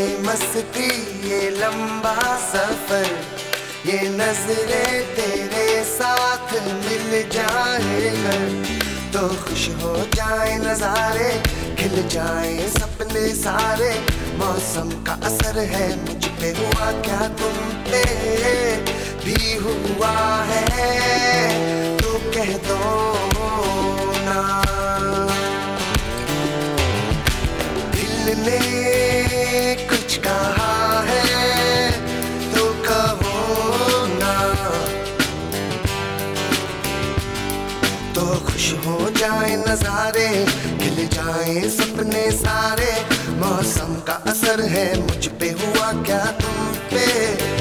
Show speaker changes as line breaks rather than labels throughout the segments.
ये मस्ती, ये लंबा सफ़र, ये नजरे तेरे साथ मिल जाए तो खुश हो जाए नजारे, खिल जाए सपने सारे। मौसम का असर है, मुझ पे हुआ क्या तुम पे? भी हुआ है जाए नजारे, खिल जाए सपने सारे। मौसम का असर है, मुझ पे हुआ क्या तुम पे?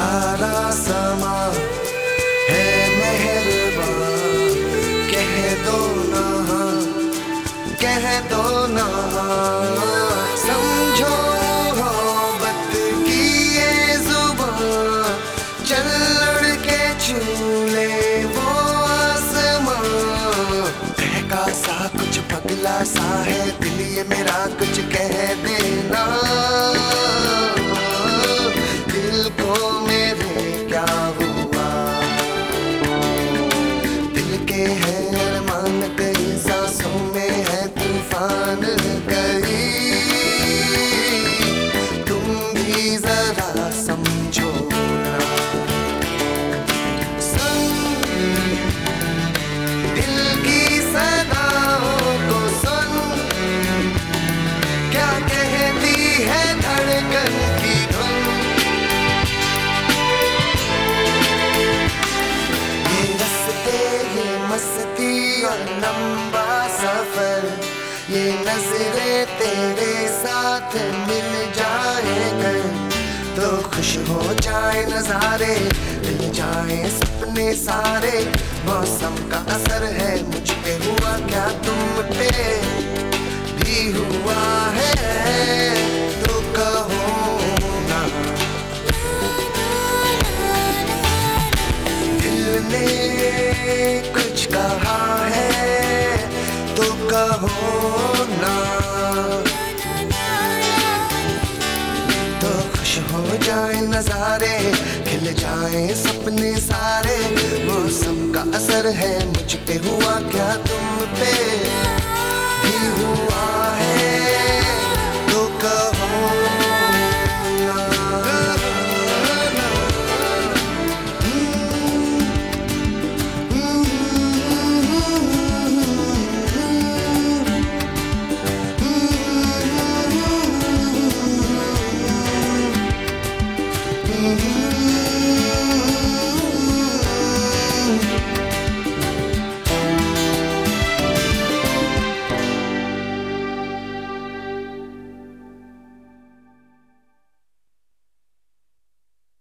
प्यारा समा है मेहरबान। कह दो ना, कह दो ना। समझो मोहब्बत की ये ज़ुबान, चल लड़ के छूले वो आसमां। बहका सा कुछ पगला सा है, दिल ये मेरा कुछ कह नजरे तेरे साथ मिल जाए कर तो खुश हो जाए नजारे, मिल जाए सपने सारे। मौसम का असर है, मुझ पे हुआ क्या तुम पे? भी हुआ है। तो होना। तो खुश हो जाए नजारे, खिल जाए सपने सारे। मौसम का असर है, मुझ पे हुआ क्या तुम पे? भी हुआ you.